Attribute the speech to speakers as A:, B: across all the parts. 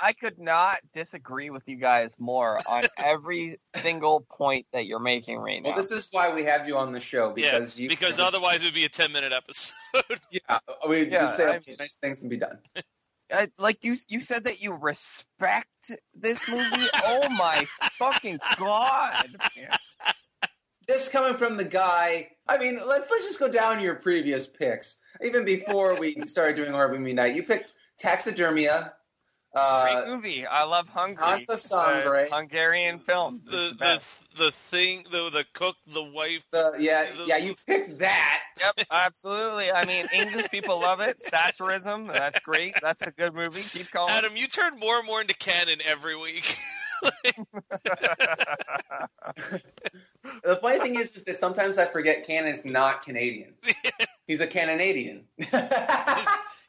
A: I could not disagree with you guys more on every single point that you're making right now.
B: Well, this is why we have you on the show because
C: yeah,
B: you
C: because otherwise it would be a ten minute episode.
B: yeah, we
A: Yeah,
B: just say
A: I
B: a few nice things and be done.
A: uh, like you you said that you respect this movie. oh my fucking god! man.
B: This coming from the guy. I mean, let's let's just go down your previous picks. Even before we started doing horror movie night, you picked Taxidermia. Uh,
A: Great movie. I love Hungry.
B: Hansa
A: It's a
B: Sangre.
A: Hungarian film.
C: The
A: the
C: the the thing the the cook the wife.
B: the, yeah,
C: The-
B: yeah, you picked that.
A: Yep, absolutely. I mean, English people love it. Satirism. That's great. That's a good movie. Keep going.
C: Adam, you turn more and more into canon every week.
B: The funny thing is, is that sometimes I forget Cannon's not Canadian. He's a Canadian.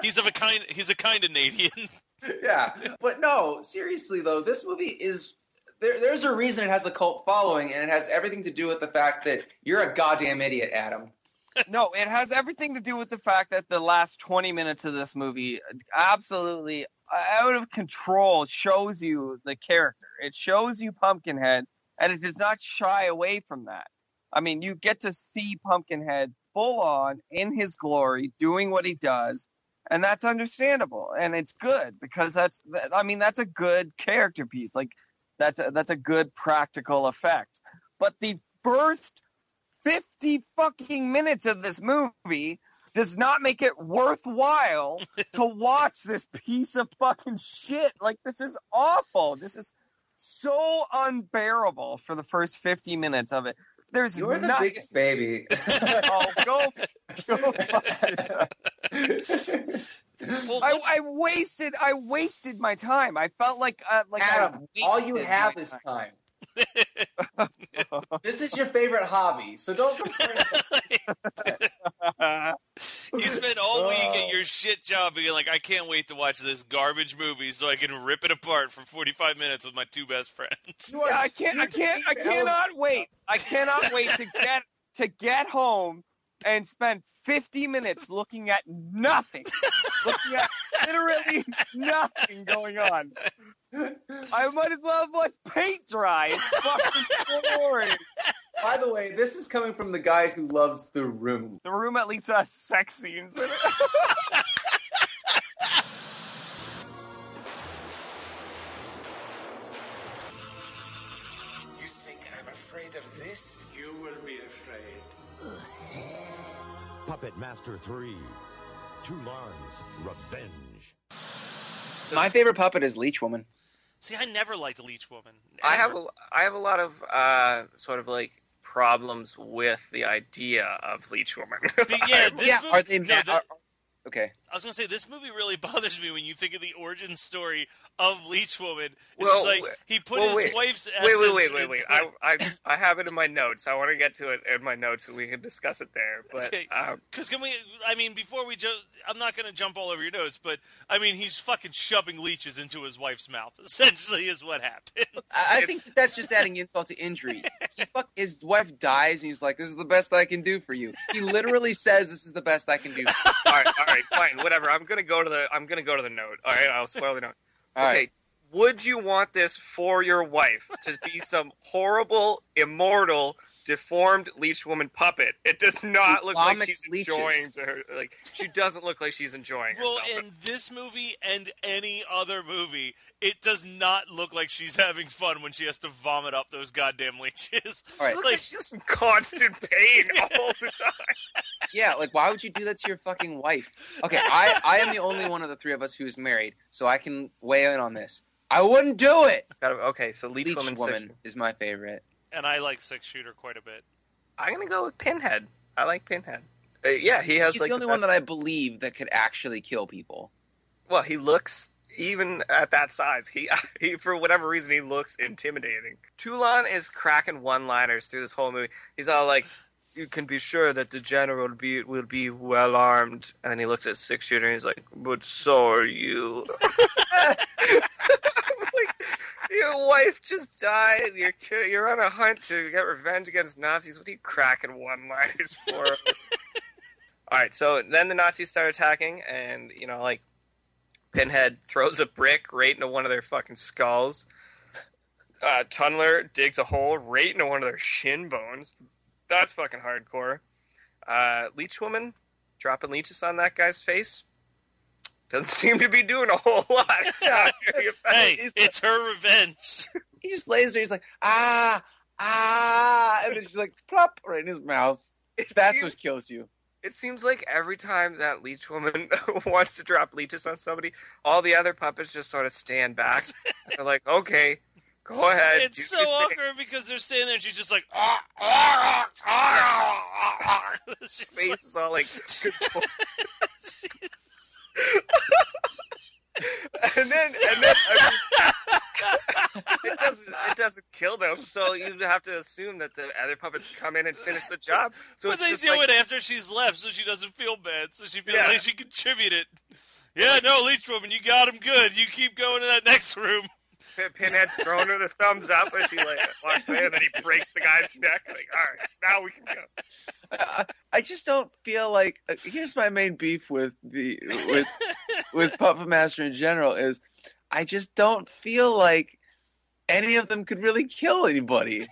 C: he's of a kind. He's a kind of Canadian.
B: yeah, but no, seriously though, this movie is. There, there's a reason it has a cult following, and it has everything to do with the fact that you're a goddamn idiot, Adam.
A: no, it has everything to do with the fact that the last 20 minutes of this movie absolutely uh, out of control shows you the character. It shows you Pumpkinhead, and it does not shy away from that. I mean, you get to see Pumpkinhead full on in his glory, doing what he does, and that's understandable, and it's good because that's, I mean, that's a good character piece. Like, that's a, that's a good practical effect. But the first 50 fucking minutes of this movie does not make it worthwhile to watch this piece of fucking shit. Like, this is awful. This is so unbearable for the first 50 minutes of it. There's
B: You're the biggest baby.
A: oh, go, go.
C: Well,
A: I, I wasted I wasted my time. I felt like uh, like I
B: Adam, all you have is
A: time.
B: Time. this is your favorite hobby, so don't complain.
C: you spent all week at oh. your shit job being like, I can't wait to watch this garbage movie so I can rip it apart for 45 minutes with my two best friends.
A: Yeah, I can't. I can't. I cannot wait. I cannot wait to get to get home and spend 50 minutes looking at nothing, looking at literally nothing going on. I might as well have watched paint dry. It's fucking boring.
B: By the way, this is coming from the guy who loves The Room.
A: The room at least has sex scenes in it.
D: Puppet Master 3. Toulon's Revenge.
B: My favorite puppet is Leech Woman.
C: See, I never liked Leech Woman.
E: I have a, I have a lot of uh, sort of like problems with the idea of Leech Woman.
C: But yeah, this
B: yeah,
C: movie,
B: are they?
C: no,
B: ma- are- okay.
C: I was gonna say this movie really bothers me when you think of the origin story of Leech Woman.
E: Well,
C: it's like he put
E: well,
C: his
E: wait.
C: wife's
E: wait,
C: essence
E: wait, wait, wait, wait. I. I, I have it in my notes. I want to get to it in my notes, and we can discuss it there. But
C: Okay.
E: um,
C: Because can we? I mean, before we just, I'm not going to jump all over your notes, but I mean, he's fucking shoving leeches into his wife's mouth. Essentially, is what happened.
B: I I think that that's just adding insult to injury. He fuck, his wife dies, and he's like, "This is the best I can do for you." He literally says, "This is the best I can do."
E: all right, all right, fine, whatever. I'm gonna go to the I'm gonna go to the note. All right, I'll spoil the note.
B: All right.
E: okay, would you want this for your wife to be some horrible, immortal, deformed leech woman puppet? It does not
B: Who
E: look like she's
B: leeches.
E: enjoying to her. Like she doesn't look like she's enjoying
C: Well,
E: herself.
C: in this movie and any other movie, it does not look like she's having fun when she has to vomit up those goddamn leeches.
B: All right.
E: She looks like she's just in constant pain all the time.
B: Yeah, like why would you do that to your fucking wife? Okay, I I am the only one of the three of us who is married, so I can weigh in on this. I wouldn't do it.
E: Okay, so leech,
B: Leech
E: woman.
B: Woman is my favorite.
C: And I like Six Shooter quite a bit.
E: I'm gonna go with Pinhead. I like Pinhead. Uh, yeah, he has
B: He's
E: like
B: the only
E: best-
B: one that I believe that could actually kill people.
E: Well, he looks even at that size. He, he for whatever reason, he looks intimidating. Toulon is cracking one-liners through this whole movie. He's all like, "You can be sure that the general will be will be well armed." And he looks at six shooter and he's like, "But so are you." like, your wife just died. You're ki- you're on a hunt to get revenge against Nazis. What are you cracking one-liners for? All right, so then the Nazis start attacking, and you know, like Pinhead throws a brick right into one of their fucking skulls. Uh, Tunneler digs a hole right into one of their shin bones. That's fucking hardcore. Uh, Leech Woman dropping leeches on that guy's face. Doesn't seem to be doing a whole lot. It's not very effective.
C: Hey,
B: He's
C: it's her revenge.
B: he just lays there. He's like, ah, ah, and it's just like plop right in his mouth.
E: It
B: That's
E: seems-
B: what kills you.
E: It seems like every time that leech woman wants to drop leeches on somebody, all the other puppets just sort of stand back. They're like, "Okay, go ahead."
C: It's so
E: your thing."
C: awkward because they're standing there and she's just like, ah, ah, ah, ah, ah.
E: Face
C: like-
E: is all like, control- and then and then I mean, it doesn't it doesn't kill them. So you have to assume that the other puppets come in and finish the job. So
C: but
E: it's
C: they
E: just
C: do
E: like,
C: it after she's left, so she doesn't feel bad. So she feels
E: Yeah.
C: like she contributed. Yeah, no, Leech Woman, you got him good. You keep going to that next room.
E: Pin- Pinhead's throwing her the thumbs up as she like walks away, and then he breaks the guy's neck. Like, all right, now we can go.
B: I, I just don't feel like. Uh, here's my main beef with the with with Puppet Master in general is, I just don't feel like any of them could really kill anybody.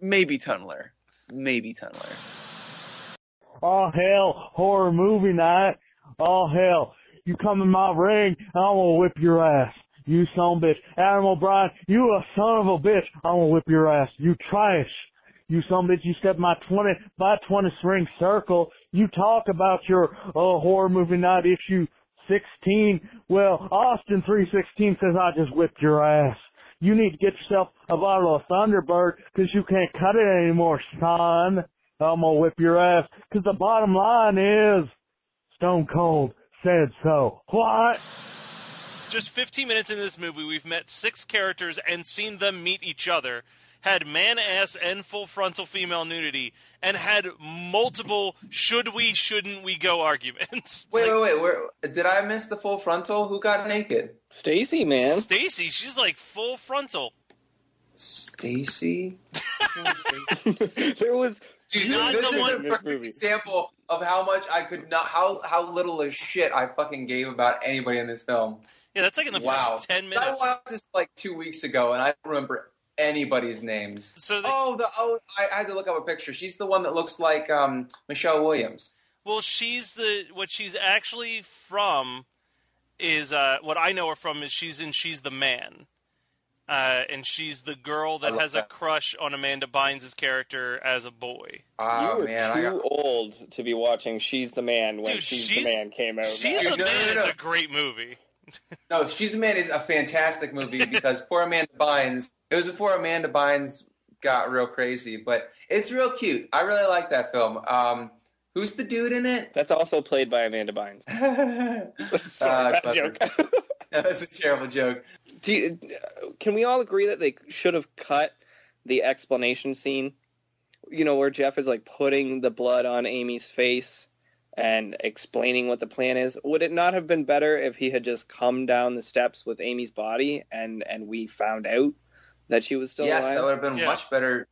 B: Maybe Tunneler. Maybe Tunneler.
F: Oh hell, horror movie night. Oh hell, you come in my ring, I'm gonna whip your ass. You son of a bitch. Adam O'Brien, you a son of a bitch. I'm gonna whip your ass. You trash. You son bitch, you step my 20 by 20 string circle. You talk about your uh, horror movie night issue 16. Well, Austin 316 says I just whipped your ass. You need to get yourself a bottle of Thunderbird because you can't cut it anymore, son. I'm gonna whip your ass. Cause the bottom line is, Stone Cold said so. What?
C: Just 15 minutes into this movie, we've met six characters and seen them meet each other. Had man ass and full frontal female nudity, and had multiple should we, shouldn't we go arguments.
B: Wait, wait, wait. Where, did I miss the full frontal? Who got naked?
A: Stacy, man.
C: Stacy, she's like full frontal.
B: Stacy.
A: there was
B: Dude,
C: Not
B: this
C: the
B: is
C: one-
B: a perfect example of how much I could not, how how little a shit I fucking gave about anybody in this film.
C: Yeah, that's like in the
B: wow,
C: first 10
B: I watched this like two weeks ago, and I don't remember anybody's names.
C: So, they,
B: Oh, the oh, I, I had to look up a picture. She's the one that looks like um, Michelle Williams.
C: well, she's the, what she's actually from is, uh, what I know her from is she's in She's the Man. Uh, and she's the girl that
B: love
C: has a crush on Amanda Bynes' character as a boy.
B: Oh
A: you were
B: man,
A: too
B: got,
A: old to be watching She's the Man when
C: Dude,
A: She's,
C: She's-
A: the Man came out.
C: She's
B: no,
C: the
B: no,
C: Man
B: no, no.
C: is a great movie.
B: No. She's a Man is a fantastic movie because poor Amanda Bynes. It was before Amanda Bynes got real crazy, but it's real cute. I really like that film. Um, who's the dude in it?
A: That's also played by Amanda Bynes. Sorry,
B: Uh,
A: bad
B: clever.
A: joke.
B: That's a terrible joke.
A: Do you, can we all agree that they should have cut the explanation scene? You know, where Jeff is like putting the blood on Amy's face and explaining what the plan is. Would it not have been better if he had just come down the steps with Amy's body and and we found out that she was still
B: yes,
A: alive?
B: Yes, that would have been
C: Yeah.
B: much better.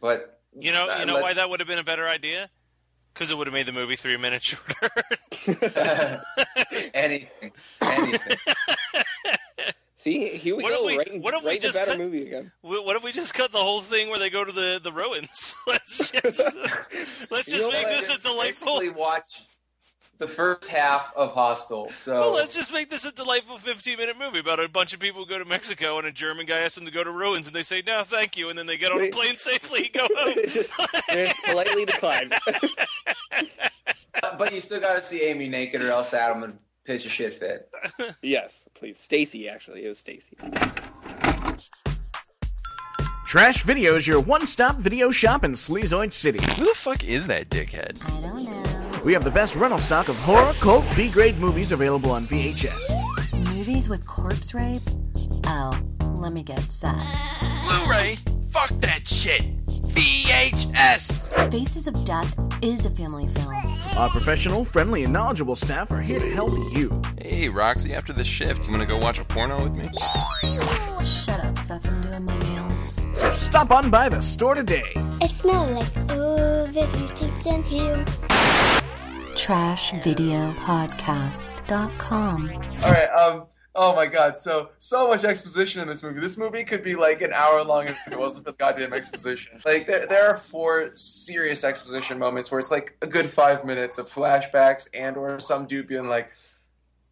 B: But
C: You know, you know
B: let's-
C: why that would have been a better idea? Because it would have made the movie three minutes shorter.
B: anything, anything.
A: See, here we
C: What if
A: go,
C: we-
A: right,
C: what if we
A: right in a
C: just
A: better
C: cut-
A: movie again.
C: What if we just cut the whole thing where they go to the the Ruins? let's just let's just make
A: what?
C: this a delightful.
B: Watch the first half of Hostel. So
C: Well, let's just make this a delightful 15 minute movie about a bunch of people who go to Mexico and a German guy asks them to go to Ruins and they say, no, thank you. And then they get on a plane safely and go home.
A: It's just, it's politely declined.
B: but you still got to see Amy naked, or else Adam would pitch a shit fit.
A: yes, please. Stacy, actually, it was Stacy.
G: Trash Video is your one-stop video shop in Sleazoid City.
H: Who the fuck is that dickhead?
I: I don't know.
G: We have the best rental stock of horror, cult, B-grade movies available on VHS.
I: Movies with corpse rape? Oh, let me get set.
H: Blu-ray? Fuck that shit. VHS.
I: Faces of Death is a family film.
G: Our professional, friendly, and knowledgeable staff are here to help you.
H: Hey, Roxy, after the shift, you wanna go watch a porno with me?
I: Shut up, Seth. I'm doing my nails.
G: So stop on by the store today.
J: It smells like overheating in here.
I: trashvideopodcast.com.
B: All right. Um. Oh my God. So so much exposition in this movie. This movie could be like an hour long if it wasn't for the goddamn exposition. Like there there are four serious exposition moments where it's like a good five minutes of flashbacks and or some dude being like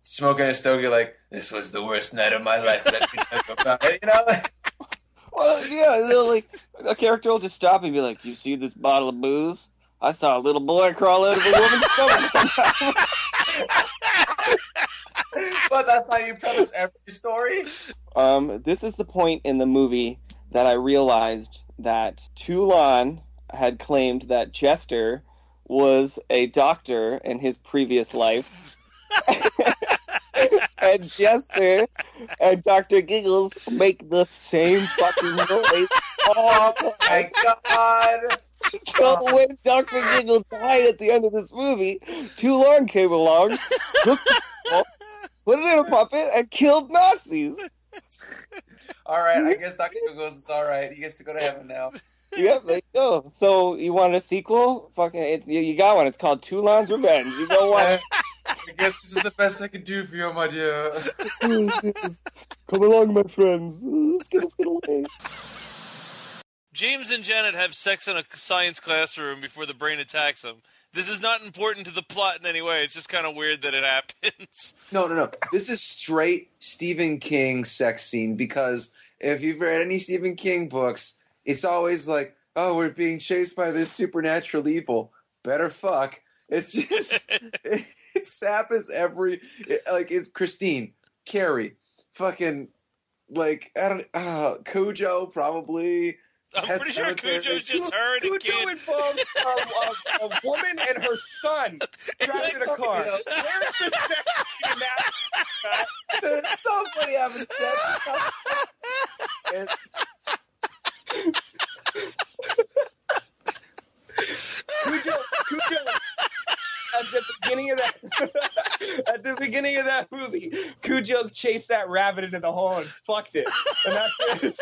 B: smoking a stogie like this was the worst night of my life. Tell you about it. You know. Like,
A: Well, yeah, like a character will just stop and be like, "You see this bottle of booze? I saw a little boy crawl out of a woman's stomach."
B: but that's how you premise every story.
A: um, this is the point in the movie that I realized that Toulon had claimed that Jester was a doctor in his previous life. and Jester and Dr. Giggles make the same fucking noise.
B: Oh my god!
A: So when Dr. Giggles died at the end of this movie, Toulon came along, took the put it in a puppet, and killed Nazis.
B: All right, I guess Dr. Giggles is all right. He gets to go to heaven now.
A: Yep, there you go. So you want a sequel? Fucking, it's you, you got one. It's called Two Toulon's Revenge. You go watch.
B: I guess this is the best I can do for you, my dear.
A: Come along, my friends. Let's get, let's get away.
C: James and Janet have sex in a science classroom before the brain attacks them. This is not important to the plot in any way. It's just kind of weird that it happens.
B: No, no, no. This is straight Stephen King sex scene because if you've read any Stephen King books, it's always like, oh, we're being chased by this supernatural evil. Better fuck. It's just, it happens every, it- like, it's Christine, Carrie, fucking, like, I don't, uh, Cujo, probably.
C: I'm pretty sure
B: Sematary.
C: Cujo's just her and a
E: Cujo
C: kid.
E: involves um, a, a woman and her son trapped in a car. Where's the sex scene in that?
B: There's somebody having sex. And-
E: Cujo, Cujo, at the beginning of that, at the beginning of that movie, Cujo chased that rabbit into the hole and fucked it, and that's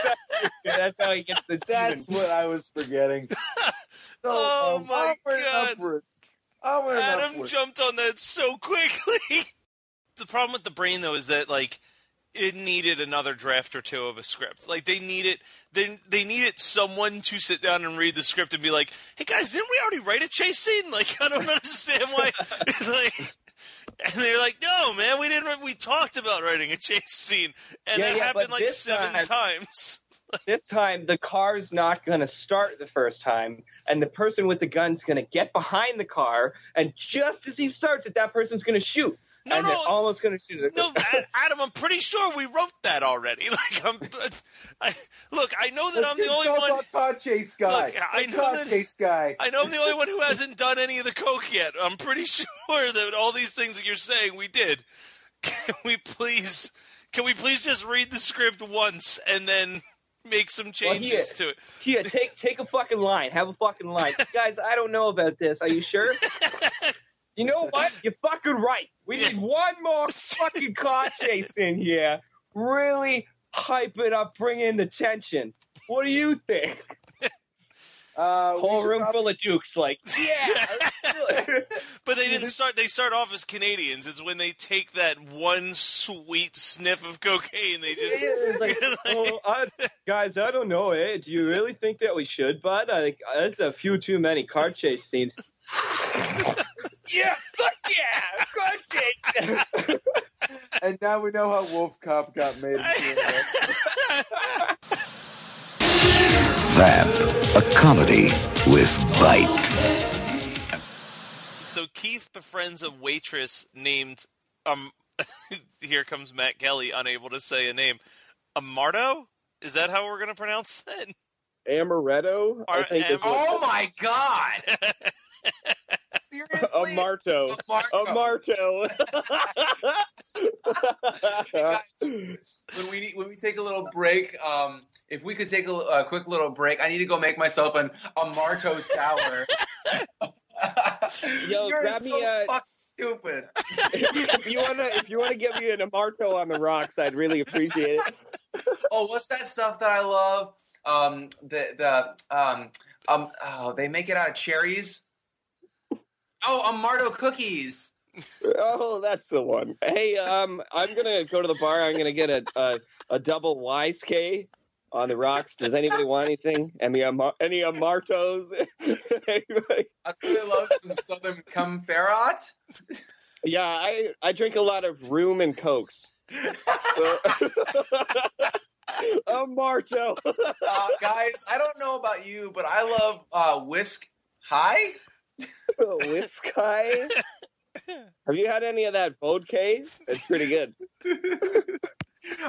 E: that's how he gets the
B: That's
E: demon.
B: what I was forgetting. So,
C: Oh
B: um,
C: my
B: onward and
C: God.
B: upward. Onward and
C: Adam
B: upward.
C: jumped on that so quickly. the problem with the brain though is that like it needed another draft or two of a script. Like they needed they they needed someone to sit down and read the script and be like, "Hey guys, didn't we already write a chase scene? Like I don't understand why." like, and they're like, "No, man, we didn't. We talked about writing a chase scene, and
E: Yeah,
C: that
E: yeah,
C: happened like seven
E: time-
C: times."
E: This time, the car's not going to start the first time, and the person with the gun's going to get behind the car, and just as he starts it, that person's going to shoot.
C: No,
E: and
C: no,
E: they're almost going to shoot it.
C: No, Adam, I'm pretty sure we wrote that already. Like, I'm, I, look, I know that
B: Let's
C: I'm the only
B: consult
C: one.
B: our car chase guy.
C: Look, I know
B: car
C: that-
B: chase guy.
C: I know I'm the only one who hasn't done any of the coke yet. I'm pretty sure that all these things that you're saying we did. Can we please? Can we please just read the script once and then make some
E: Well,
C: changes
E: here,
C: to it?
E: here, take take a fucking line. Have a fucking line, guys. I don't know about this. Are you sure? You know what? You're fucking right. We need one more fucking car chase in here. Really hype it up, bring in the tension. What do you think?
B: Uh,
E: Whole room
B: probably-
E: full of dukes, like yeah. let's do it.
C: But they didn't start. They start off as Canadians. It's when they take that one sweet sniff of cocaine. They just
E: It's like, oh, I, guys, I don't know. Eh? Do you really think that we should, bud? Like, there's a few too many car chase scenes. Yeah, fuck yeah, car chase.
B: And now we know how Wolf Cop got made.
K: That, a comedy with bite.
C: So Keith befriends a waitress named um. here comes Matt Kelly, unable to say a name. Amardo? Is that how we're gonna pronounce it?
E: Amaretto, I
C: Ar-
E: think
C: Am-
B: Oh my god! Seriously?
E: Amarto.
B: Amarto.
E: Amarto.
B: when we need, when we take a little break, um, if we could take a, a quick little break, I need to go make myself an Amarto sour.
E: Yo,
B: You're
E: grab
B: so
E: me a-
B: fucking stupid.
E: if you wanna, if you wanna give me an Amarto on the rocks, I'd really appreciate it.
B: Oh, what's that stuff that I love? Um, the the um um oh, they make it out of cherries. Oh, Amardo cookies.
A: Oh, that's the one. Hey, um, I'm gonna go to the bar. I'm gonna get a a, a double YSK on the rocks. Does anybody want anything? Any Amar- any Amartos? Anybody?
B: I really love some Southern Comferrat.
A: yeah, I I drink a lot of room and cokes. Amarto.
B: Uh, guys, I don't know about you, but I love uh, Whisk High.
A: Whiskey. Have you had any of that vodka? It's pretty good.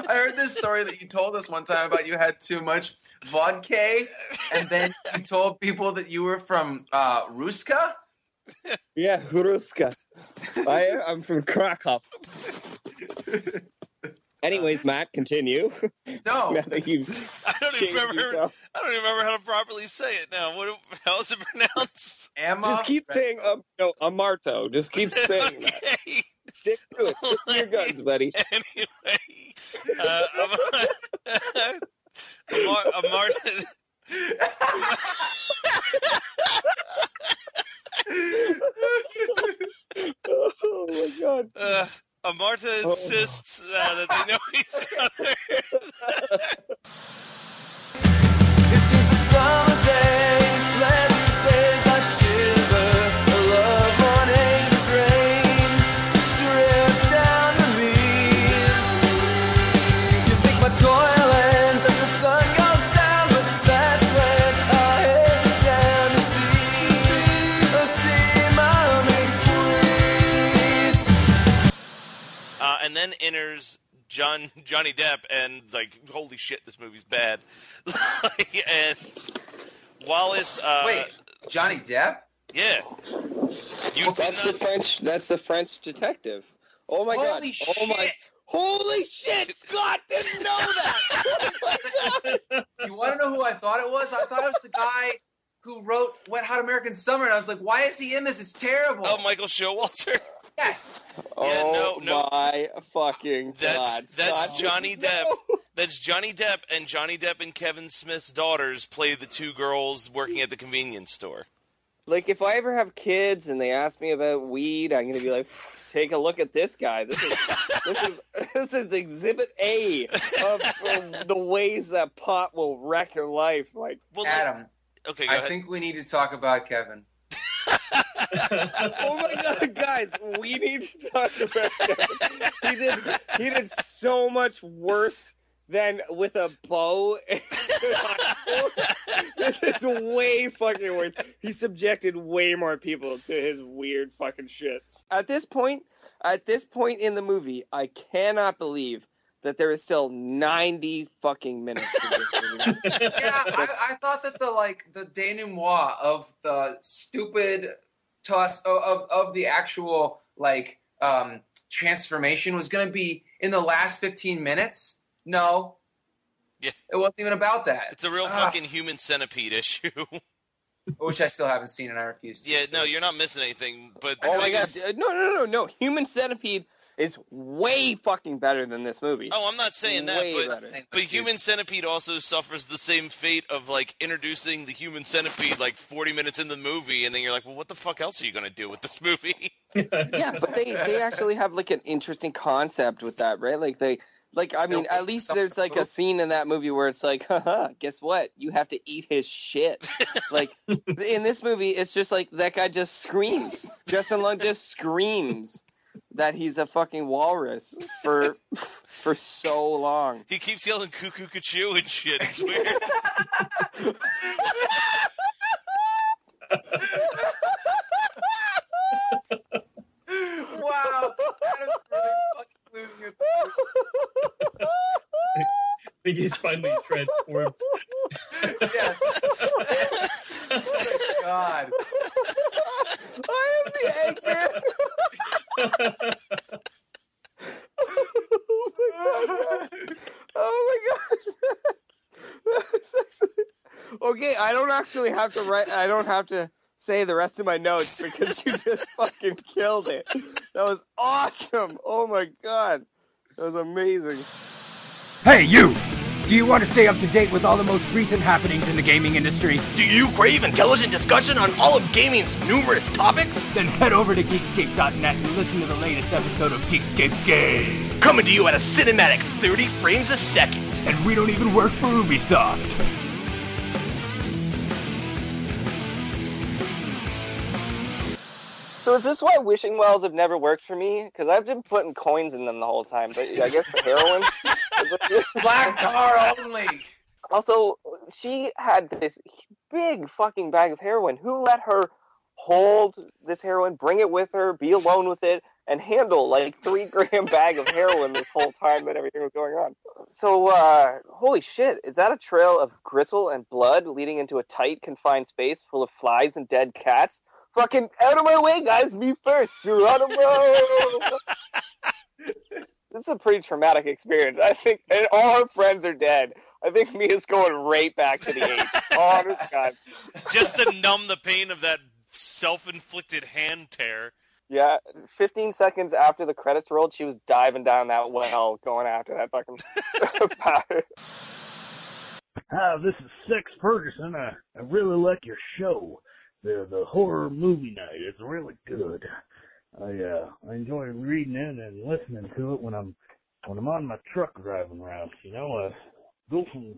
B: I heard this story that you told us one time about you had too much vodka, and then you told people that you were from uh, Ruska.
A: Yeah, Ruska. I, I'm from Krakow. Anyways, Matt, continue.
B: No,
A: Now that you
C: I don't even remember.
A: yourself.
C: I don't even remember how to properly say it now. What? How is it pronounced?
B: Emma.
A: Just keep saying um, no, Amarto. Just keep saying that. Stick to it. Stick to your guns, buddy.
C: Anyway, uh, Amar, Amar, Amar,
A: oh my god.
C: uh, Amarta insists uh, that they know each other. And then enters John Johnny Depp, and like, holy shit, this movie's bad. and Wallace, uh,
B: Wait, Johnny Depp?
C: yeah, you did
A: That's the. French. That's the French detective. Oh my god.
B: Holy
A: Oh my.
B: shit!
A: Holy shit! Scott didn't know that. Oh my god.
B: You want to know who I thought it was? I thought it was the guy who wrote Wet Hot American Summer, and I was like, why is he in this? It's terrible.
C: Oh, Michael Showalter.
B: yes.
A: Oh
C: no, no.
A: my fucking god.
C: That's that's
A: Scott
C: Johnny Depp.
A: know.
C: That's Johnny Depp, and Johnny Depp and Kevin Smith's daughters play the two girls working at the convenience store.
A: Like if I ever have kids and they ask me about weed, I'm gonna be like, take a look at this guy. This is this is this is Exhibit A of, of the ways that pot will wreck your life. Like
C: Well, like-
B: Adam,
C: okay, go
B: I
C: ahead.
B: think we need to talk about Kevin.
A: oh my god, guys, we need to talk about Kevin. He did he did so much worse than with a bow. this is way fucking worse. He subjected way more people to his weird fucking shit. At this point, at this point in the movie, I cannot believe that there is still 90 fucking minutes to this movie.
B: yeah, I, I thought that the like the denouement of the stupid toss of, of of the actual like um transformation was going to be in the last 15 minutes. No.
C: Yeah.
B: It wasn't even about that.
C: It's a real
B: Ah,
C: fucking human centipede issue.
B: which I still haven't seen and I refuse to.
C: yeah,
B: see.
C: no, you're not missing anything. But
A: Oh my god!
C: biggest-
A: No, no, no, no! Human Centipede is way fucking better than this movie.
C: Oh, I'm not saying that,
A: Way
C: but
A: better.
C: but Human Centipede also suffers the same fate of like introducing the Human Centipede like 40 minutes in the movie, and then you're like, well, what the fuck else are you gonna do with this movie?
A: yeah, but they they actually have like an interesting concept with that, right? Like they like I mean, at least there's like a scene in that movie where it's like, haha, guess what? You have to eat his shit. like in this movie, it's just like that guy just screams. Justin Long just screams that he's a fucking walrus for for so long.
C: He keeps yelling "cuckoo cuckoo" and shit. It's weird.
B: wow, Adam's really fucking losing it.
L: I think he's finally transformed.
B: yes. oh God.
A: I am the Eggman. Oh my god! Oh my god! That's actually okay. I don't actually have to write. I don't have to say the rest of my notes because you just fucking killed it. That was awesome. Oh my god, that was amazing.
G: Hey, you! Do you want to stay up to date with all the most recent happenings in the gaming industry?
H: Do you crave intelligent discussion on all of gaming's numerous topics?
G: Then head over to Geekscape.net and listen to the latest episode of Geekscape Games.
H: Coming to you at a cinematic 30 frames a second.
G: And we don't even work for Ubisoft.
A: So is this why wishing wells have never worked for me? Because I've been putting coins in them the whole time. But I guess the heroin.
B: Black tar only.
A: Also, she had this big fucking bag of heroin. Who let her hold this heroin, bring it with her, be alone with it, and handle like three gram bag of heroin this whole time that everything was going on? So, uh, holy shit, is that a trail of gristle and blood leading into a tight, confined space full of flies and dead cats? Fucking out of my way, guys! Me first, Geronimo. this is a pretty traumatic experience. I think, and all her friends are dead. I think Mia's going right back to the age. Honest God.
C: Just to numb the pain of that self-inflicted hand tear.
A: Yeah, 15 seconds after the credits rolled, she was diving down that well, going after that fucking powder.
F: Hi, this is Sex Ferguson. I, I really like your show. The the horror movie night. It's really good. I uh I enjoy reading it and listening to it when I'm when I'm on my truck driving around. You know, I go from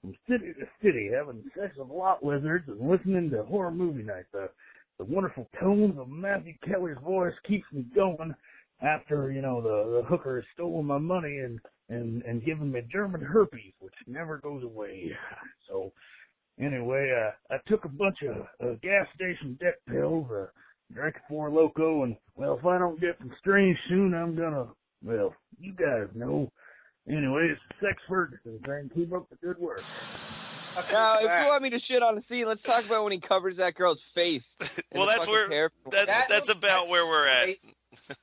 F: from city to city having sex with lot lizards and listening to horror movie night. The the wonderful tones of Matthew Kelly's voice keeps me going after, you know, the, the hooker has stolen my money and, and, and given me German herpes, which never goes away. So, anyway, uh, I took a bunch of uh, gas station deck pills, uh, drank a Four Loko, and, well, if I don't get some strange soon, I'm gonna, well, you guys know. Anyway, it's Sex Ferguson saying keep up the good work.
E: Now, if you want me to shit on the scene, let's talk about when he covers that girl's face.
C: Well, that's where that,
B: That-
C: that's about where we're at.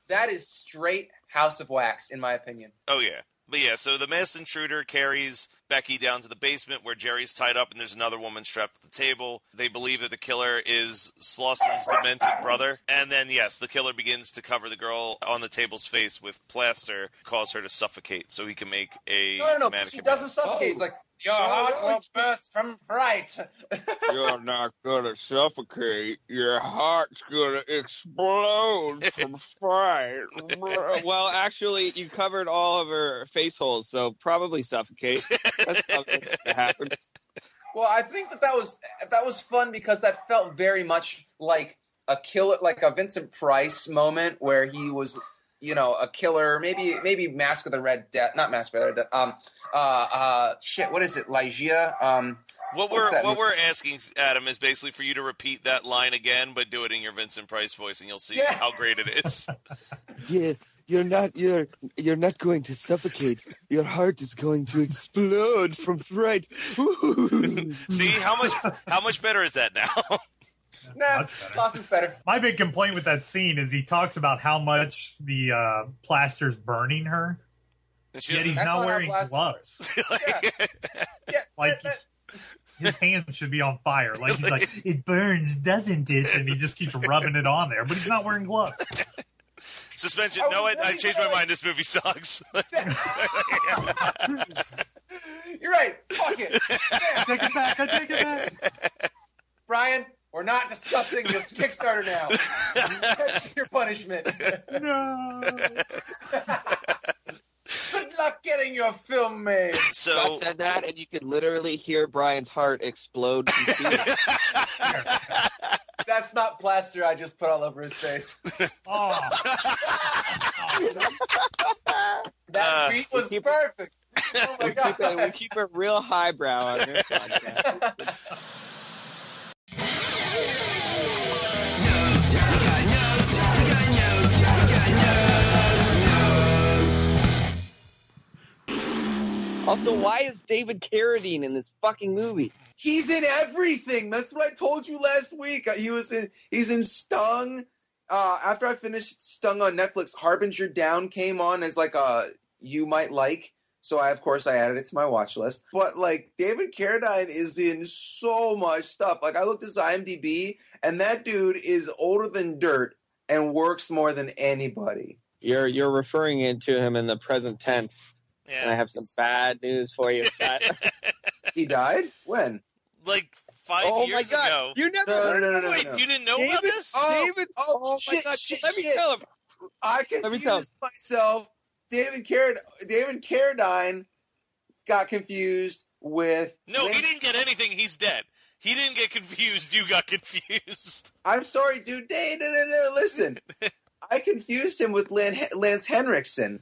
B: That is straight House of Wax, in my opinion.
C: Oh yeah. But yeah, so the masked intruder carries Becky down to the basement where Jerry's tied up and there's another woman strapped at the table. They believe that the killer is Slausen's demented brother. And then, yes, the killer begins to cover the girl on the table's face with plaster, cause her to suffocate so he can make a
B: No, no, no. She doesn't suffocate. Oh, he's like, your heart will burst from fright.
M: You're not gonna suffocate. Your heart's gonna explode from fright.
N: well, actually, you covered all of her face holes, so probably suffocate. That's probably what's gonna happen.
B: Well, I think that that was that was fun because that felt very much like a killer, like a Vincent Price moment where he was, you know, a killer. Maybe maybe Mask of the Red Death, not Mask of the Red Death. Um, uh, uh, shit, what is it, Ligeia? Um,
C: What we're what
B: movie?
C: we're asking Adam is basically for you to repeat that line again, but do it in your Vincent Price voice, and you'll see
B: Yeah.
C: how great it is.
N: Yes, you're not you're you're not going to suffocate. Your heart is going to explode from fright.
C: see how much how much better is that now?
B: Nah, Slausen's better.
O: My big complaint with that scene is he talks about how much the uh, plaster's burning her,
C: she
O: yet he's not
B: not
O: wearing
B: plaster
O: gloves.
B: Yeah,
O: Like his hands should be on fire. Like he's like, it burns, doesn't it? And he just keeps rubbing it on there, but he's not wearing gloves.
C: Suspension. No, I, I changed my mind. This movie sucks.
B: You're right. Fuck it.
O: take it back. I take it back.
B: Brian, we're not discussing this now. That's your punishment.
O: No.
B: Good luck getting your film made.
E: Scott said that, and you could literally hear Brian's heart explode.
B: That's not plaster I just put all over his face.
O: Oh.
B: That
N: Uh,
B: beat was
N: keep-
B: perfect. Oh my
N: we keep
B: god.
N: it we keep it real highbrow on this podcast.
E: Also, why is David Carradine in this fucking movie?
B: He's in everything. That's what I told you last week. He was in. He's in Stung. Uh, after I finished Stung on Netflix, Harbinger Down came on as like a you might like. So I, of course, I added it to my watch list. But like David Carradine is in so much stuff. Like I looked at his IMDb, and that dude is older than dirt and works more than anybody.
E: You're you're referring it to him in the present tense.
J: And I have some bad news for you, Scott.
B: He died when?
C: Like five
J: oh my
C: years
J: god!
C: ago.
J: You never
B: No,
J: heard
B: no, no,
J: of
B: no,
C: Wait,
B: no.
C: you didn't know
J: David,
C: about this?
B: Oh,
J: David,
B: oh,
J: oh, my god!
B: shit,
J: Let me
B: shit.
J: tell him.
B: I
J: me tell
B: confused myself. David Carrad- David Carradine got confused with.
C: No, he didn't get anything. He's dead. He didn't get confused. You got confused.
B: I'm sorry, dude. Dave, no, no, no. Listen, I confused him with Lan- Lance Henriksen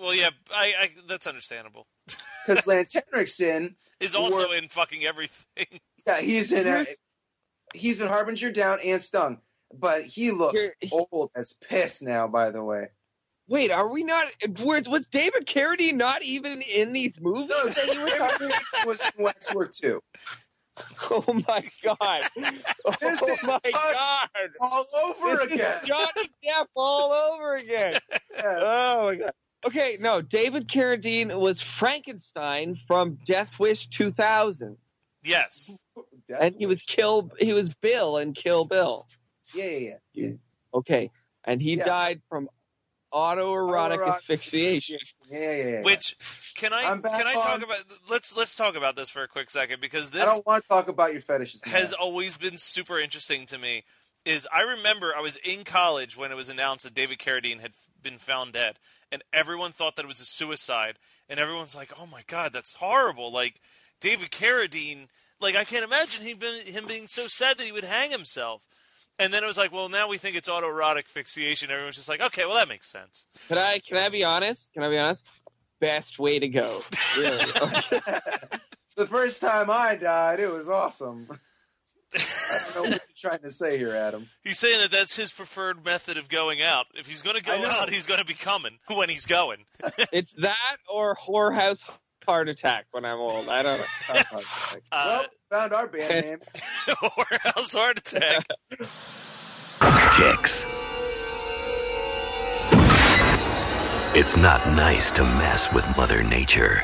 C: Well, yeah, I, I that's understandable.
B: because Lance Henriksen
C: Is also
B: were-
C: in fucking everything.
B: Yeah, he's in. A,
J: Here's-
B: he's in Harbinger Down and Stung, but he looks
J: Here-
B: old as piss now. By the way,
J: Wait, are we not? Was, was David Carradine not even in these movies?
B: no,
J: that you were talking
B: David was in Wexler too.
J: Oh my god! Oh
B: This is
J: my
B: us
J: god!
B: all over
J: This
B: again.
J: is Johnny Depp all over again.
B: Yeah.
J: Oh my god. Okay, no, David Carradine was Frankenstein from Death Wish 2000,
C: Yes.
J: and he was Kill. He was Bill in Kill Bill.
B: Yeah, yeah, yeah. yeah.
J: Okay, and he
B: Yeah.
J: died from autoerotic
B: Autoerotic
J: asphyxiation.
B: Yeah, yeah, yeah.
C: Which can I can I talk
B: on-
C: about? Let's let's talk about this for a quick second because this
B: I don't want to talk about your fetishes. man.
C: has always been super interesting to me. Is I remember I was in college when it was announced that David Carradine had been found dead, and everyone thought that it was a suicide, and everyone's like, "Oh my god, that's horrible!" Like David Carradine, like I can't imagine him being, him being so sad that he would hang himself. And then it was like, well, now we think it's autoerotic fixation. Everyone's just like, okay, well, that makes sense.
J: Can I? Can I be honest? Can I be honest? Best way to go. Really.
B: the first time I died, it was awesome. I don't know what you're trying to say here, Adam.
C: He's saying that that's his preferred method of going out. If he's going to go out, he's going to be coming when he's going.
J: it's that or whorehouse heart attack when I'm old. I don't know.
C: Uh,
B: well, found our band name.
C: Whorehouse heart attack.
K: Ticks. It's not nice to mess with Mother Nature.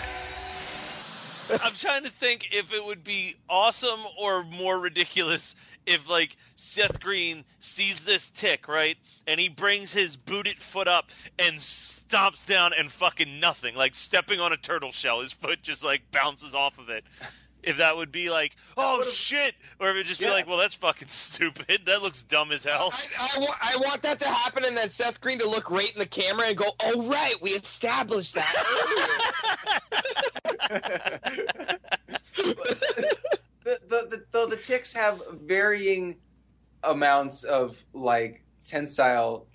C: I'm trying to think if it would be awesome or more ridiculous if, like, Seth Green sees this tick, right? And he brings his booted foot up and stomps down and fucking nothing. Like, stepping on a turtle shell. His foot just, like, bounces off of it. If that would be like, oh shit, or if it would just be like, well, that's fucking stupid. That looks dumb as hell.
A: I, I, want, I want that to happen and then Seth Green to look right in the camera and go, oh, right, we established that
B: the, the, the, the, the ticks have varying amounts of like tensile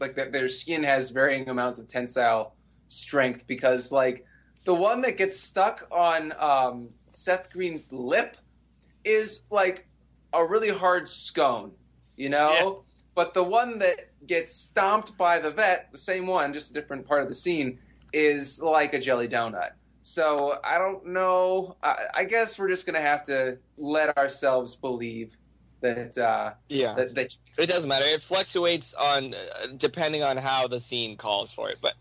B: like their, their skin has varying amounts of tensile strength because like the one that gets stuck on um, Seth Green's lip is like a really hard scone, you know. But the one that gets stomped by the vet, the same one, just a different part of the scene, is like a jelly donut. So I don't know. I, I guess we're just gonna have to let ourselves believe that. Uh,
A: Yeah.
B: That, that
A: It doesn't matter. It fluctuates on uh, depending on how the scene calls for it. But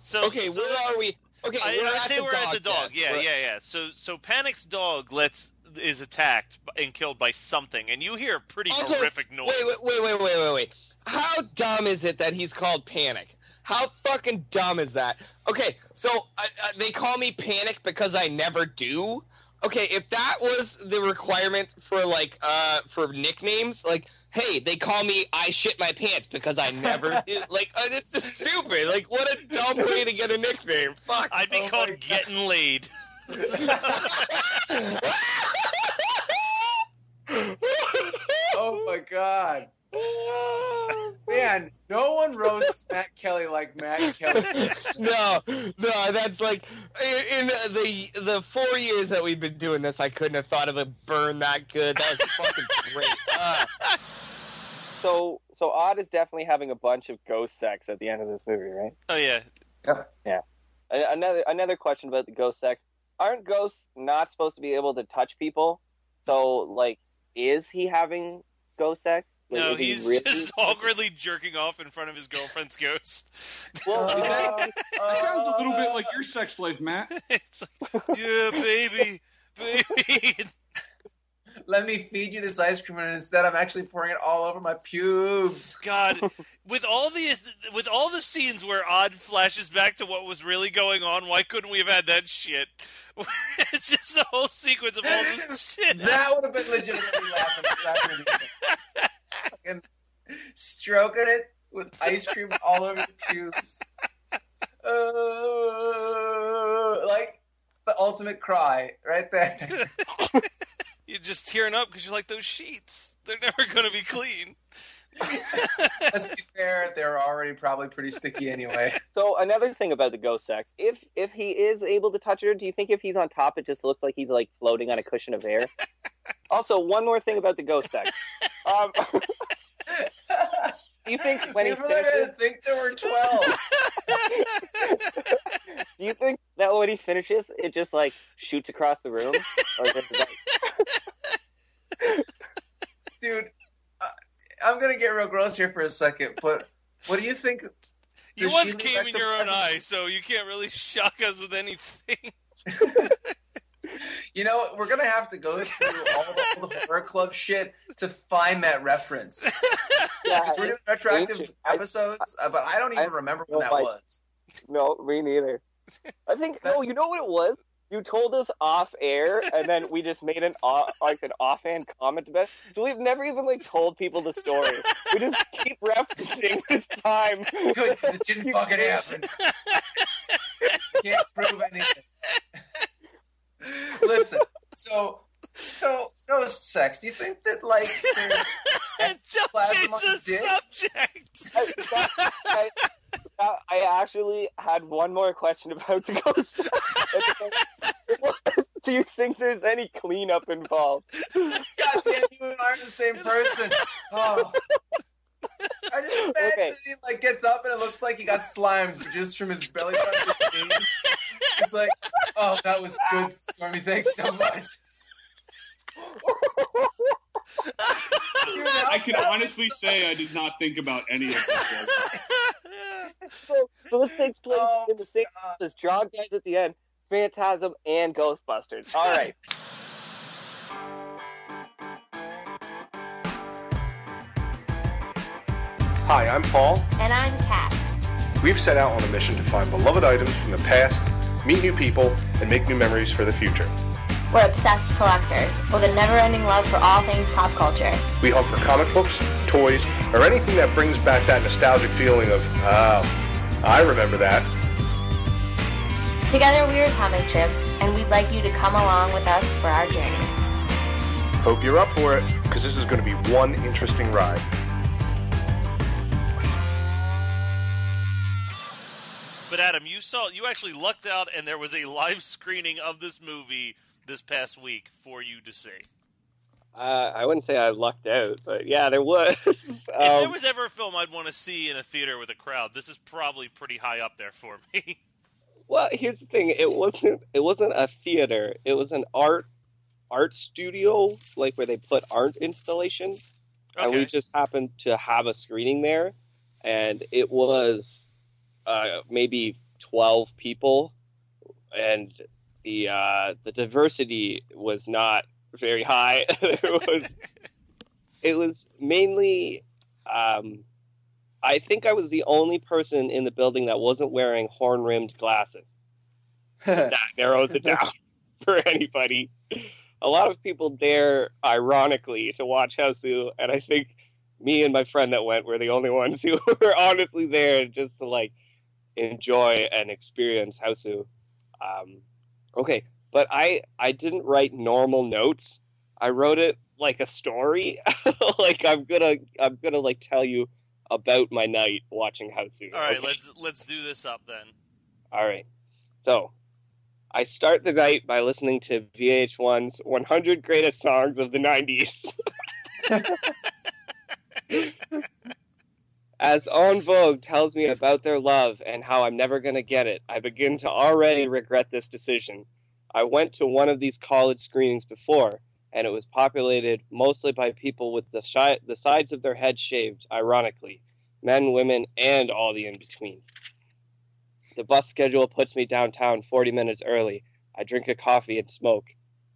C: So
A: okay,
C: so
A: where are we? Okay,
C: I,
A: we're
C: I
A: at
C: say
A: the
C: we're
A: dog
C: at the dog.
A: death.
C: Yeah,
A: We're-
C: yeah, yeah. So so Panic's dog lets is attacked and killed by something, and you hear a pretty
A: Also,
C: horrific noise.
A: Wait, wait, wait, wait, wait, wait, wait. How dumb is it that he's called Panic? How fucking dumb is that? Okay, so uh, uh, they call me Panic because I never do. Okay, if that was the requirement for like uh for nicknames, like hey, they call me I shit my pants because I never do. Like uh, it's just stupid. Like what a dumb way to get a nickname. Fuck.
C: I'd be called getting laid.
B: oh my god. Man, no one roasts Matt Kelly like Matt Kelly.
A: no, no, that's like in, in the the four years that we've been doing this, I couldn't have thought of a burn that good. That was fucking great. Uh,
J: So, so Odd is definitely having a bunch of ghost sex at the end of this movie, right?
C: Oh yeah.
J: Yeah. A- Another another question about the ghost sex: Aren't ghosts not supposed to be able to touch people? So, like, is he having ghost sex? Like,
C: No,
J: is he
C: he's
J: really-
C: just awkwardly jerking off in front of his girlfriend's ghost.
J: Well, uh, uh,
L: that sounds a little bit like your sex life, Matt.
C: it's like, yeah, baby, baby.
B: Let me feed you this ice cream, and instead I'm actually pouring it all over my pubes.
C: God, with all the with all the scenes where Odd flashes back to what was really going on, why couldn't we have had that shit? it's just a whole sequence of all this shit.
B: That would have been legitimately laughing. Laughing Fucking stroking it with ice cream all over the pubes. Uh, like the ultimate cry right there.
C: You're just tearing up because you're like those sheets. They're never going to be clean.
B: Let's be fair, they're already probably pretty sticky anyway.
E: So another thing about the ghost sex, if if he is able to touch her, do you think if he's on top, it just looks like he's like floating on a cushion of air? also, one more thing about the ghost sex. Um, do you think when
B: you
E: he finishes,
B: didn't think there were twelve.
E: do you think that when he finishes, it just like shoots across the room, or does it, like,
B: Dude, uh, I'm gonna get real gross here for a second, but what do you think?
C: You once came in your own
B: ectoplasm-
C: eye, so you can't really shock us with anything.
B: You know, we're gonna have to go through all the, horror club shit to find that reference.
E: Yeah,
B: we're doing retroactive
E: ancient.
B: Episodes, uh, but I don't even
E: I-
B: remember when
E: no,
B: that
E: I-
B: was.
E: No, me neither. I think no. You know what it was? You told us off air, and then we just made an off, like an offhand comment about. it. So we've never even like told people the story. We just keep referencing this time.
B: Good, it didn't fucking happen. Can't prove anything. Listen, so so ghost sex. Do you think that like there's ectoplasm on
C: Change
B: the
C: the
B: dick?
C: subject.
E: I, I, I actually had one more question about the ghost. It was, Do you think there's any cleanup involved?
B: God damn, you and I are the same person. Oh. I just imagine
E: Okay.
B: he like gets up and it looks like he got slimed just from his belly button to his knees. It's like, oh, that was good, Stormy. Thanks so much. Dude,
L: I can
B: bad
L: honestly say I did not think about any of this.
E: So, so this takes place
B: Oh,
E: in the same as John dies at the end, Phantasm and Ghostbusters. All right.
P: Hi, I'm Paul.
Q: And I'm Kat.
P: We've set out on a mission to find beloved items from the past, meet new people, and make new memories for the future.
Q: We're obsessed collectors with a never ending love for all things pop culture.
P: We hunt for comic books, toys, or anything that brings back that nostalgic feeling of, oh, I remember that.
Q: Together, we are comic trips, and we'd like you to come along with us for our journey.
P: Hope you're up for it, because this is going to be one interesting ride.
C: But Adam, you saw you actually lucked out, and there was a live screening of this movie this past week for you to see.
E: Uh, I wouldn't say I lucked out, but yeah, there was.
C: if there
E: Um,
C: was ever a film I'd want to see in a theater with a crowd, this is probably pretty high up there for me.
E: well, here's the thing: it wasn't. It wasn't a theater. It was an art art studio, like where they put art installations. And we just happened to have a screening there, and it was uh, maybe twelve people, and the uh, the diversity was not very high. it was it was mainly. Um, I think I was the only person in the building that wasn't wearing horn rimmed glasses. that narrows it down for anybody. A lot of people there, ironically, to watch Hausu, and I think me and my friend that went were the only ones who were honestly there just to like enjoy and experience Hausu. Um, okay, but I I didn't write normal notes. I wrote it like a story. like I'm gonna I'm gonna like tell you about my night watching Hausu.
C: All right,
E: okay?
C: let's let's do this up then.
E: All right. So, I start the night by listening to VH1's 100 Greatest Songs of the 90s. As En Vogue tells me about their love and how I'm never going to get it, I begin to already regret this decision. I went to one of these college screenings before, and it was populated mostly by people with the, shi- the sides of their heads shaved, ironically men, women, and all the in between. The bus schedule puts me downtown 40 minutes early. I drink a coffee and smoke.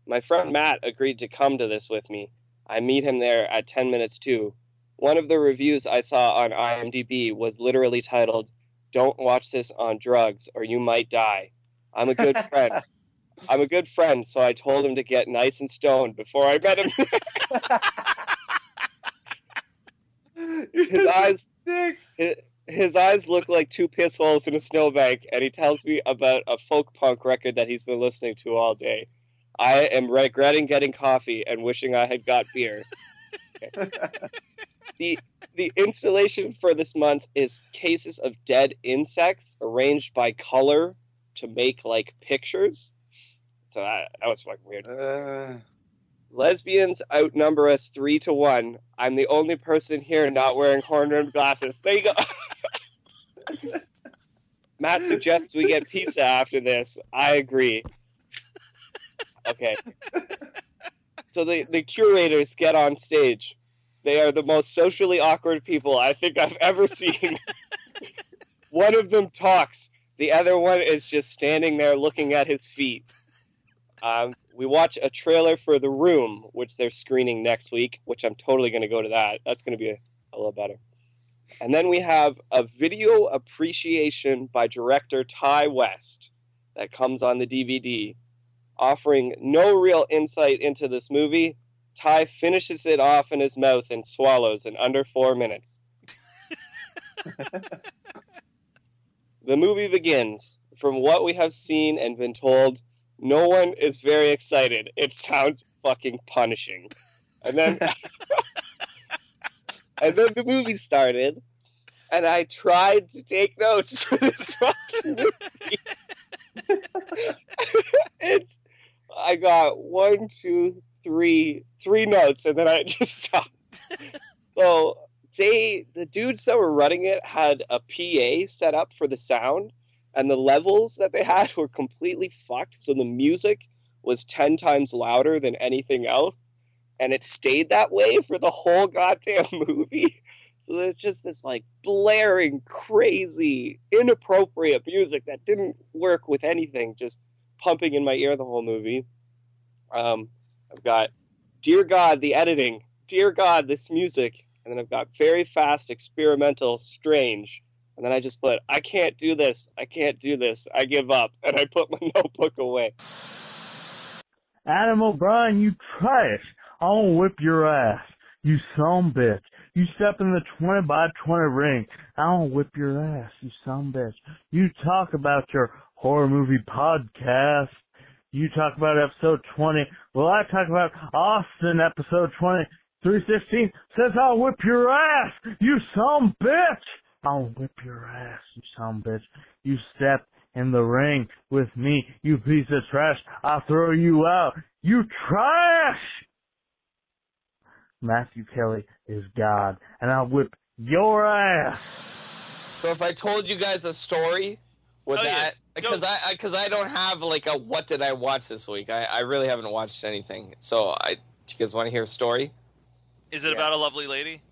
E: My friend Matt agreed to come to this with me. I meet him there at 10 minutes to. One of the reviews I saw on IMDb was literally titled, Don't watch this on drugs or you might die. I'm a good friend. I'm a good friend, so I told him to get nice and stoned before I met him. his eyes his, his eyes look like two piss holes in a snowbank, and he tells me about a folk punk record that he's been listening to all day. I am regretting getting coffee and wishing I had got beer. the the installation for this month is cases of dead insects arranged by color to make like pictures. So that, that was fucking weird.
B: Uh,
E: Lesbians outnumber us three to one. I'm the only person here not wearing horn rimmed glasses. There you go. Matt suggests we get pizza after this. I agree. Okay. So the, the curators get on stage. They are the most socially awkward people I think I've ever seen. one of them talks. The other one is just standing there looking at his feet. Um, we watch a trailer for The Room, which they're screening next week, which I'm totally going to go to that. That's going to be a, a little better. And then we have a video appreciation by director Ti West that comes on the DVD, offering no real insight into this movie. Ti finishes it off in his mouth and swallows in under four minutes. the movie begins. From what we have seen and been told, no one is very excited. It sounds fucking punishing. And then and then the movie started and I tried to take notes for this fucking movie. it's I got one, two, three, three notes and then I just stopped. so they the dudes that were running it had a PA set up for the sound and the levels that they had were completely fucked. So the music was 10 times louder than anything else. And it stayed that way for the whole goddamn movie. So there's just this like blaring, crazy, inappropriate music that didn't work with anything, just pumping in my ear the whole movie. Um, I've got Dear God, the editing. Dear God, this music. And then I've got very fast, experimental, strange. And then I just put, I can't do this. I can't do this. I give up. And I put my notebook away.
F: Adam O'Brien, you trash. I'll whip your ass. You some bitch. You step in the 20 by 20 ring. I'll whip your ass. You some bitch. You talk about your horror movie podcast. You talk about episode 20. Well, I talk about Austin episode 20. 316 says I'll whip your ass. You some bitch. I'll whip your ass, you son bitch. You step in the ring with me, you piece of trash. I'll throw you out. You trash! Matthew Kelly is God, and I'll whip your ass.
A: So if I told you guys a story, would
C: Oh,
A: that because I because I, don't have like a what did I watch this week? I, I really haven't watched anything. So I do you guys want to hear a story?
C: Is it about a lovely lady?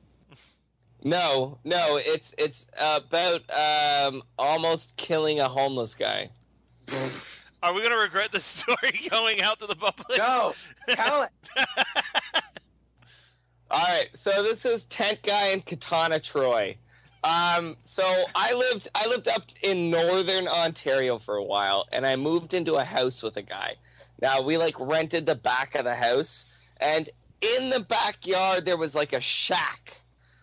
A: No, no, it's it's about um, almost killing a homeless guy.
C: Are we going to regret this story going out to the public?
B: No, tell it.
A: All right, so this is Tent Guy and Katana Troy. Um, so I lived I lived up in northern Ontario for a while, and I moved into a house with a guy. Now we like rented the back of the house, and in the backyard there was like a shack,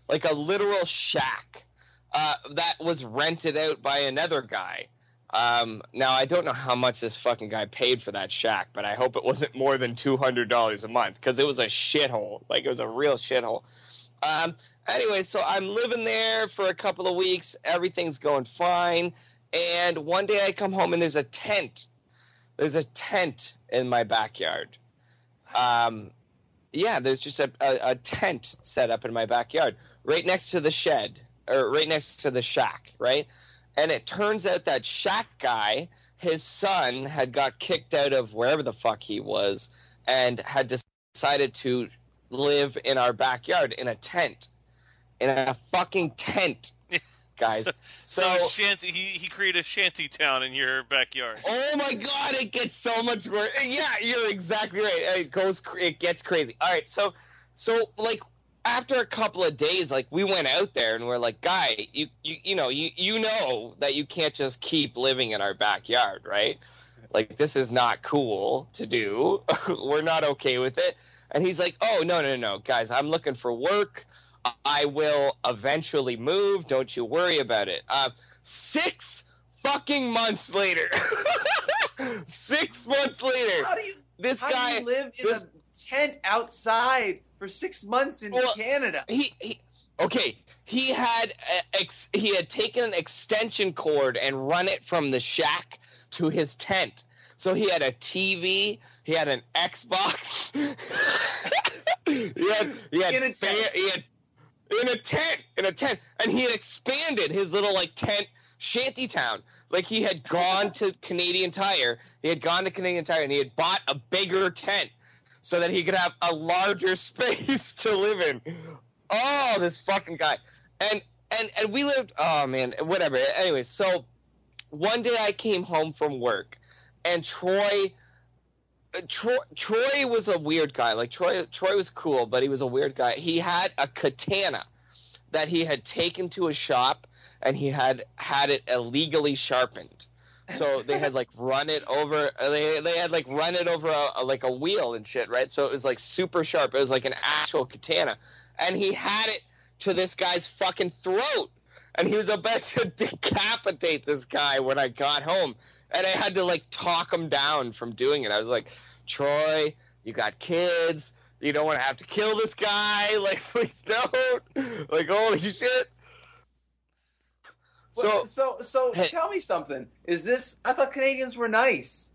A: like a literal shack, uh, that was rented out by another guy. Um, now I don't know how much this fucking guy paid for that shack, but I hope it wasn't more than two hundred dollars a month because it was a shithole. Like it was a real shithole. Um, anyway, so I'm living there for a couple of weeks. Everything's going fine, and one day I come home and there's a tent. There's a tent in my backyard. Um, yeah, there's just a, a, a tent set up in my backyard, right next to the shed, or right next to the shack, right? And it turns out that shack guy, his son had got kicked out of wherever the fuck he was, and had decided to live in our backyard in a tent, in a fucking tent, guys.
C: So,
A: So-
C: shanty, he he created a shanty town in your backyard.
A: Oh my god, it gets so much worse. Yeah, you're exactly right. It goes, it gets crazy. All right, so, so like, after a couple of days, like we went out there and we're like, guy, you you you know you you know that you can't just keep living in our backyard, right? Like this is not cool to do. we're not okay with it. And he's like, oh no no no, guys, I'm looking for work. I will eventually move. Don't you worry about it. Uh, six fucking months later. six months later.
B: How do you,
A: this
B: how
A: guy
B: do you live in
A: this-
B: a tent outside for six months in
A: Well,
B: Canada?
A: He, he okay. He had ex, he had taken an extension cord and run it from the shack to his tent. So he had a TV. He had an Xbox. he had he had,
B: In a
A: fa-
B: tent.
A: he had in a tent in a tent, and he had expanded his little like tent shanty town. Like he had gone to Canadian Tire. He had gone to Canadian Tire and he had bought a bigger tent so that he could have a larger space to live in. Oh, this fucking guy. And and and we lived oh man, whatever. Anyways, so one day I came home from work and Troy Troy, Troy was a weird guy. Like Troy, Troy was cool, but he was a weird guy. He had a katana that he had taken to a shop, and he had had it illegally sharpened. So they had like run it over. They they had like run it over a, a like a wheel and shit, right? So it was like super sharp. It was like an actual katana, and he had it to this guy's fucking throat, and he was about to decapitate this guy when I got home, and I had to like talk him down from doing it. I was like, Troy, you got kids. You don't want to have to kill this guy. Like, please don't. Like, holy shit.
B: So so so tell me something. Is this? I thought Canadians were nice.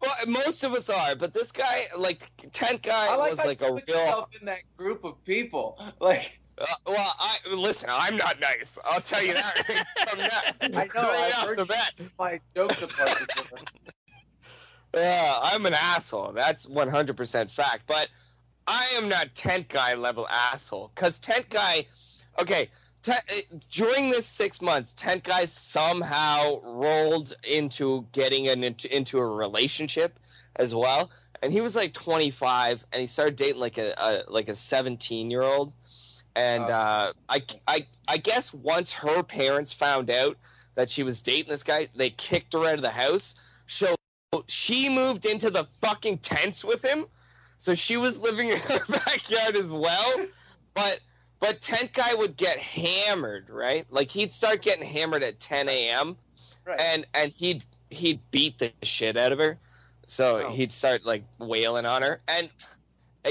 A: Well, most of us are, but this guy, like, tent guy,
B: I like
A: was like a real.
B: in that group of people. Like
A: Uh, well, I listen. I'm not nice. I'll tell you that right from that.
B: I know.
A: Right
B: I've
A: off the bat.
B: My jokes apart.
A: yeah, I'm an asshole. That's 100% fact. But I am not tent guy level asshole. Because tent guy, okay, te- uh, during this six months, tent guy somehow rolled into getting an, into, into a relationship as well. And he was like 25, and he started dating like a, a like a 17 year old. And uh, I, I, I guess once her parents found out that she was dating this guy, they kicked her out of the house. So she moved into the fucking tents with him. So she was living in her backyard as well. But but tent guy would get hammered, right? Like he'd start getting hammered at 10 a.m. and and he'd he'd beat the shit out of her. So he'd start like wailing on her, and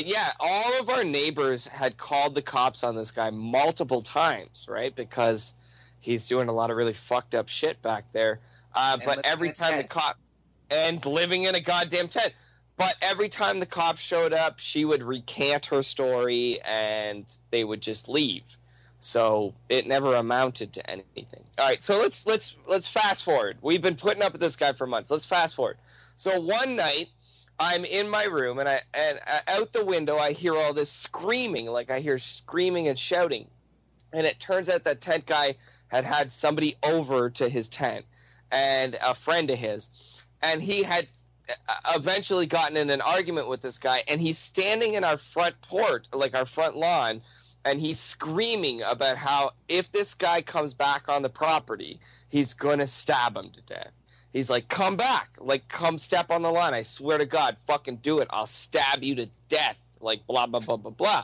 A: yeah, all of our neighbors had called the cops on this guy multiple times, right? Because he's doing a lot of really fucked up shit back there. Uh, but every time the cop and living in a goddamn tent. But every time the cops showed up, she would recant her story and they would just leave. So it never amounted to anything. All right, so let's let's let's fast forward. We've been putting up with this guy for months. Let's fast forward. So one night, I'm in my room and I and out the window I hear all this screaming, like I hear screaming and shouting, and it turns out that tent guy had had somebody over to his tent and a friend of his, and he had uh, eventually gotten in an argument with this guy, and he's standing in our front porch, like our front lawn, and he's screaming about how if this guy comes back on the property, he's gonna stab him to death. He's like, "Come back, like come step on the line. I swear to God, fucking do it. I'll stab you to death." Like blah blah blah blah blah.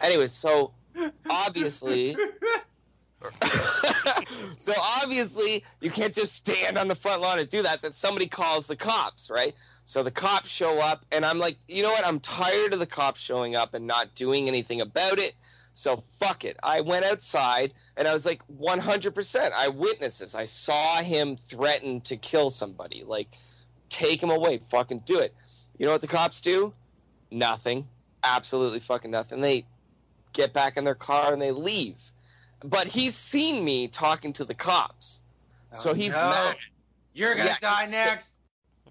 A: Anyways, so obviously so obviously you can't just stand on the front lawn and do that that somebody calls the cops right so the cops show up and i'm like you know what i'm tired of the cops showing up and not doing anything about it so fuck it i went outside and i was like 100% i witnessed this i saw him threaten to kill somebody like take him away fucking do it you know what the cops do nothing absolutely fucking nothing they get back in their car and they leave but he's seen me talking to the cops. Oh, so
B: Oh,
A: he's
B: no.
A: mad.
B: You're gonna
A: Yeah,
B: die next.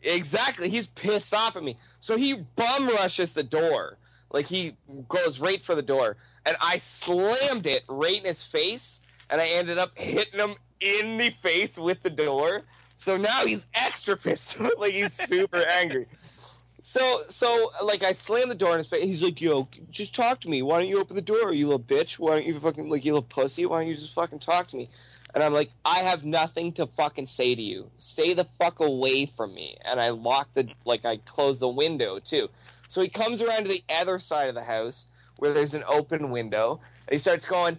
A: Exactly. He's pissed off at me. So he bum rushes the door. Like he goes right for the door. And I slammed it right in his face. And I ended up hitting him in the face with the door. So now he's extra pissed. like he's super angry. So, so like I slam the door in his face. He's like, "Yo, just talk to me. Why don't you open the door, you little bitch? Why don't you fucking like you little pussy? Why don't you just fucking talk to me?" And I'm like, "I have nothing to fucking say to you. Stay the fuck away from me." And I locked the like I closed the window too. So he comes around to the other side of the house where there's an open window, and he starts going,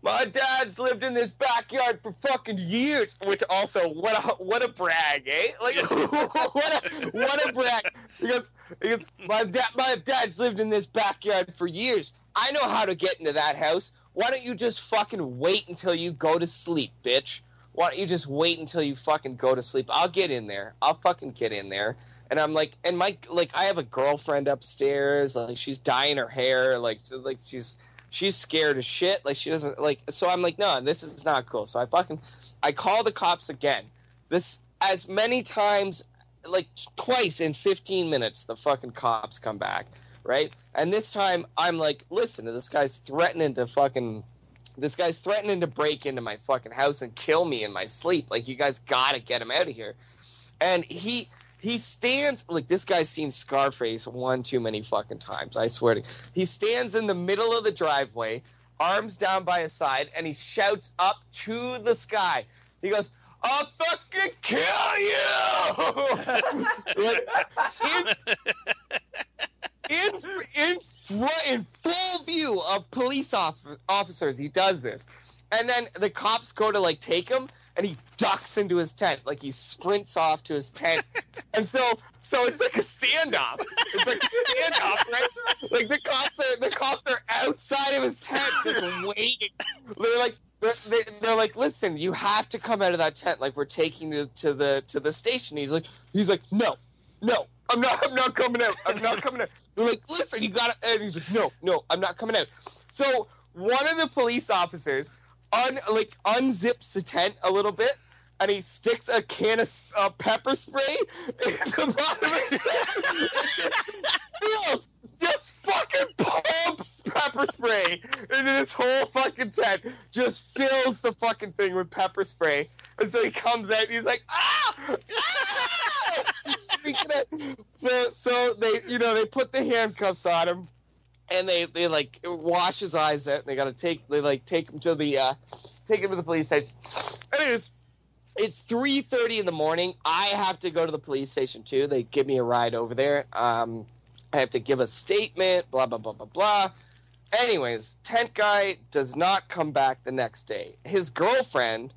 A: my dad's lived in this backyard for fucking years. Which also, what a what a brag, eh? Like what a what a brag. Because because my dad my dad's lived in this backyard for years. I know how to get into that house. Why don't you just fucking wait until you go to sleep, bitch? Why don't you just wait until you fucking go to sleep? I'll get in there. I'll fucking get in there. And I'm like, and my like, I have a girlfriend upstairs. Like, she's dyeing her hair. Like, like she's she's scared as shit. Like she doesn't like. So I'm like, no, this is not cool. So I fucking, I call the cops again. This as many times, like twice in 15 minutes, the fucking cops come back, right? And this time I'm like, listen, this guy's threatening to fucking. This guy's threatening to break into my fucking house and kill me in my sleep. Like you guys gotta get him out of here. And he he stands like this guy's seen Scarface one too many fucking times. I swear to. He stands in the middle of the driveway, arms down by his side, and he shouts up to the sky. He goes, "I'll fucking kill you!" in, in in in full view of police off- officers, he does this. And then the cops go to like take him, and he ducks into his tent, like he sprints off to his tent. and so, so it's like a standoff. It's like a standoff, right? Like the cops are the cops are outside of his tent, just waiting. They're like, they're, they- they're like, listen, you have to come out of that tent. Like we're taking you to the to the station. He's like, he's like, no, no, I'm not, I'm not coming out. I'm not coming out. They're like, listen, you gotta. And he's like, no, no, I'm not coming out. So one of the police officers un like unzips the tent a little bit. And he sticks a can of uh, pepper spray in the bottom of. Just feels, just fucking pumps pepper spray into this whole fucking tent. Just fills the fucking thing with pepper spray. And so he comes out and he's like, ah! ah! So, so they, you know, they put the handcuffs on him and they, they like wash his eyes out and they gotta take, they like take him to the, uh, take him to the police station. Anyways, it's 3.30 in the morning. I have to go to the police station too. They give me a ride over there. Um, I have to give a statement, blah, blah, blah, blah, blah. Anyways, tent guy does not come back the next day. His girlfriend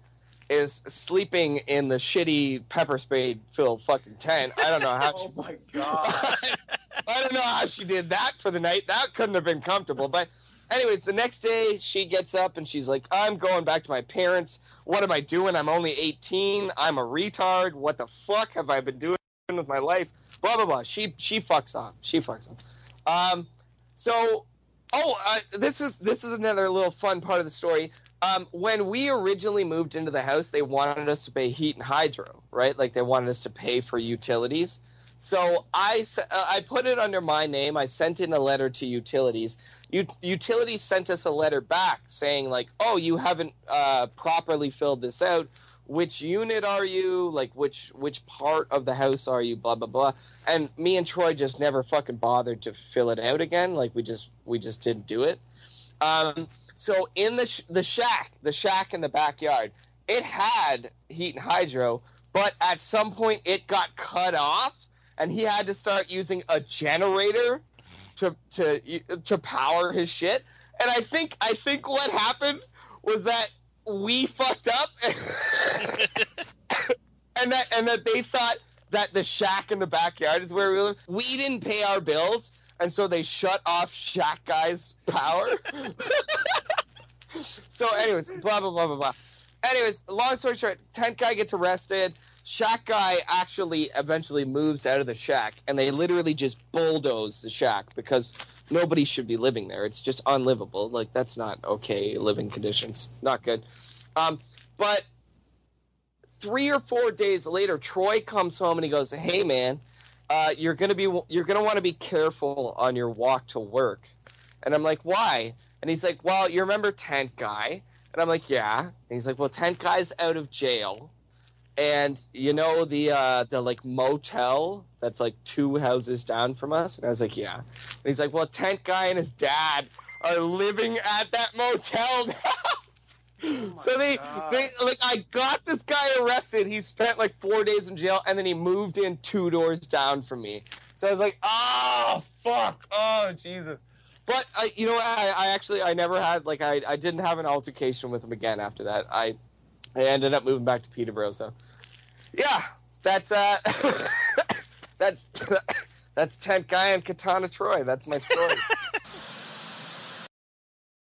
A: is sleeping in the shitty pepper spray filled fucking tent. I don't know how she.
P: Oh my god.
A: I don't know how she did that for the night. That couldn't have been comfortable. But, anyways, the next day she gets up and she's like, I'm going back to my parents. What am I doing? I'm only 18. I'm a retard. What the fuck have I been doing with my life? Blah, blah, blah. She, she fucks off. She fucks off. Um, so, oh, uh, this is this is another little fun part of the story. Um, when we originally moved into the house, they wanted us to pay heat and hydro, right? Like they wanted us to pay for utilities. So I, uh, I put it under my name. I sent in a letter to utilities. U- utilities sent us a letter back saying like, "Oh, you haven't uh, properly filled this out. Which unit are you? Like, which which part of the house are you? Blah blah blah." And me and Troy just never fucking bothered to fill it out again. Like we just we just didn't do it. Um, so in the sh- the shack, the shack in the backyard, it had heat and hydro, but at some point it got cut off, and he had to start using a generator to to to power his shit. And I think I think what happened was that we fucked up, and that and that they thought that the shack in the backyard is where we live. We didn't pay our bills, and so they shut off Shack Guy's power. so, anyways, blah blah blah blah blah. Anyways, long story short, tent guy gets arrested. Shack guy actually eventually moves out of the shack, and they literally just bulldoze the shack because nobody should be living there. It's just unlivable. Like that's not okay living conditions. Not good. Um, but three or four days later, Troy comes home and he goes, "Hey man, uh, you're gonna be you're gonna want to be careful on your walk to work." And I'm like, "Why?" And he's like, "Well, you remember Tent Guy?" And I'm like, "Yeah." And he's like, "Well, Tent Guy's out of jail, and you know the uh, the like motel that's like two houses down from us, and I was like, yeah. And he's like, well, tent guy and his dad are living at that motel now. so they, they like I got this guy arrested. He spent like four days in jail, and then he moved in two doors down from me. So I was like, oh fuck, oh Jesus. But I, you know, I, I actually I never had like I, I didn't have an altercation with him again after that. I I ended up moving back to Peterborough. So yeah, that's uh that's that's tent guy and Katana Troy. That's my story.